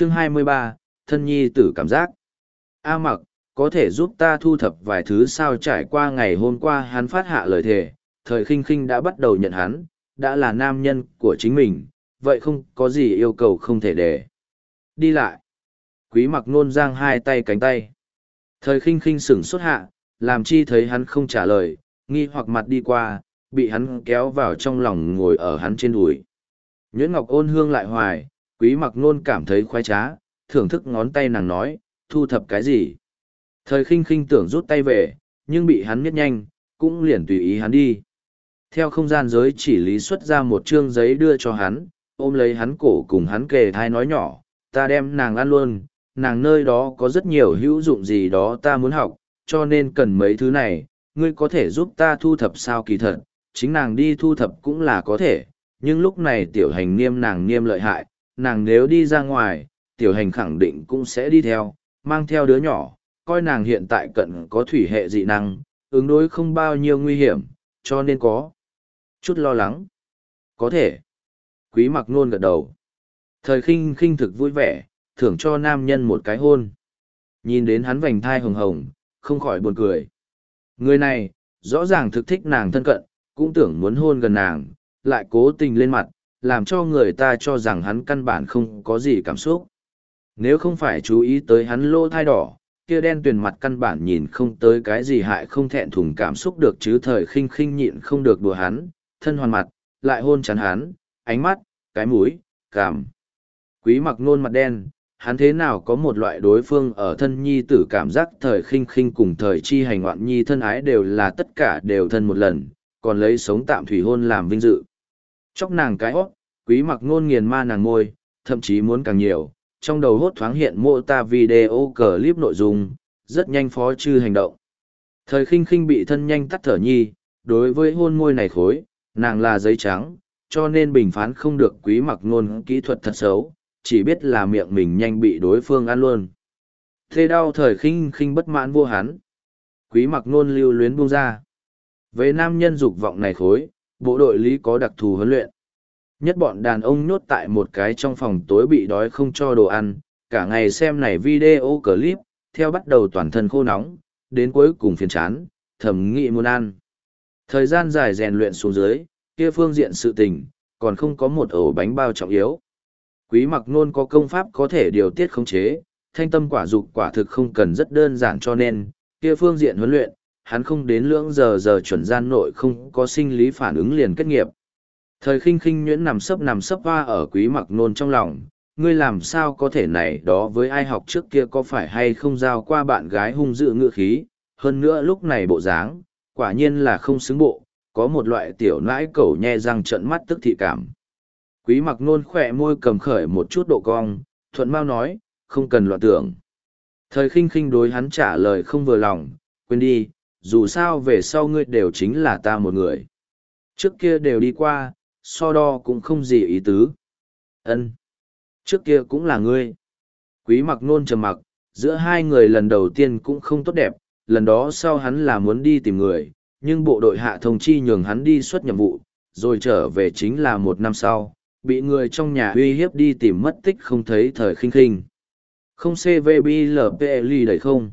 chương 23, thân nhi tử cảm giác. A mặc, có thể giúp ta thu thập vài thứ sao trải qua ngày hôm qua hắn phát hạ lời thề, thời khinh khinh đã bắt đầu nhận hắn, đã là nam nhân của chính mình, vậy không có gì yêu cầu không thể để. Đi lại. Quý mặc nôn giang hai tay cánh tay. Thời khinh khinh sửng xuất hạ, làm chi thấy hắn không trả lời, nghi hoặc mặt đi qua, bị hắn kéo vào trong lòng ngồi ở hắn trên đùi. Nhuyễn Ngọc ôn hương lại hoài, quý mặc nôn cảm thấy khoái trá, thưởng thức ngón tay nàng nói, thu thập cái gì. Thời khinh khinh tưởng rút tay về, nhưng bị hắn miết nhanh, cũng liền tùy ý hắn đi. Theo không gian giới chỉ lý xuất ra một chương giấy đưa cho hắn, ôm lấy hắn cổ cùng hắn kề thai nói nhỏ, ta đem nàng ăn luôn, nàng nơi đó có rất nhiều hữu dụng gì đó ta muốn học, cho nên cần mấy thứ này, ngươi có thể giúp ta thu thập sao kỳ thật, chính nàng đi thu thập cũng là có thể, nhưng lúc này tiểu hành niêm nàng niêm lợi hại, nàng nếu đi ra ngoài, tiểu hành khẳng định cũng sẽ đi theo, mang theo đứa nhỏ, coi nàng hiện tại cận có thủy hệ dị năng, ứng đối không bao nhiêu nguy hiểm, cho nên có chút lo lắng. Có thể. Quý mặc nôn gật đầu. Thời khinh khinh thực vui vẻ, thưởng cho nam nhân một cái hôn. Nhìn đến hắn vành thai hồng hồng, không khỏi buồn cười. Người này, rõ ràng thực thích nàng thân cận, cũng tưởng muốn hôn gần nàng, lại cố tình lên mặt, làm cho người ta cho rằng hắn căn bản không có gì cảm xúc. Nếu không phải chú ý tới hắn lô thai đỏ, kia đen tuyền mặt căn bản nhìn không tới cái gì hại không thẹn thùng cảm xúc được chứ thời khinh khinh nhịn không được đùa hắn, thân hoàn mặt, lại hôn chắn hắn, ánh mắt, cái mũi, cảm. Quý mặc nôn mặt đen, hắn thế nào có một loại đối phương ở thân nhi tử cảm giác thời khinh khinh cùng thời chi hành ngoạn nhi thân ái đều là tất cả đều thân một lần, còn lấy sống tạm thủy hôn làm vinh dự. Chóc nàng cái hót, quý mặc ngôn nghiền ma nàng ngôi, thậm chí muốn càng nhiều, trong đầu hốt thoáng hiện mô ta video clip nội dung, rất nhanh phó chư hành động. Thời khinh khinh bị thân nhanh tắt thở nhi, đối với hôn môi này khối, nàng là giấy trắng, cho nên bình phán không được quý mặc ngôn kỹ thuật thật xấu, chỉ biết là miệng mình nhanh bị đối phương ăn luôn. Thế đau thời khinh khinh bất mãn vô hắn. Quý mặc ngôn lưu luyến buông ra. Về nam nhân dục vọng này khối, bộ đội lý có đặc thù huấn luyện. Nhất bọn đàn ông nhốt tại một cái trong phòng tối bị đói không cho đồ ăn, cả ngày xem này video clip, theo bắt đầu toàn thân khô nóng, đến cuối cùng phiền chán, thầm nghĩ muốn ăn. Thời gian dài rèn luyện xuống dưới, kia phương diện sự tình, còn không có một ổ bánh bao trọng yếu. Quý mặc nôn có công pháp có thể điều tiết khống chế, thanh tâm quả dục quả thực không cần rất đơn giản cho nên, kia phương diện huấn luyện, hắn không đến lưỡng giờ giờ chuẩn gian nội không có sinh lý phản ứng liền kết nghiệp. Thời khinh khinh nhuyễn nằm sấp nằm sấp hoa ở quý mặc nôn trong lòng, ngươi làm sao có thể này đó với ai học trước kia có phải hay không giao qua bạn gái hung dữ ngựa khí, hơn nữa lúc này bộ dáng, quả nhiên là không xứng bộ, có một loại tiểu nãi cẩu nhe răng trận mắt tức thị cảm. Quý mặc nôn khỏe môi cầm khởi một chút độ cong, thuận mau nói, không cần loạn tưởng. Thời khinh khinh đối hắn trả lời không vừa lòng, quên đi, dù sao về sau ngươi đều chính là ta một người. Trước kia đều đi qua, so đo cũng không gì ý tứ. ân Trước kia cũng là ngươi. Quý mặc nôn trầm mặc, giữa hai người lần đầu tiên cũng không tốt đẹp, lần đó sau hắn là muốn đi tìm người, nhưng bộ đội hạ thông chi nhường hắn đi xuất nhiệm vụ, rồi trở về chính là một năm sau, bị người trong nhà uy hiếp đi tìm mất tích không thấy thời khinh khinh. Không CVBLPLI đầy không?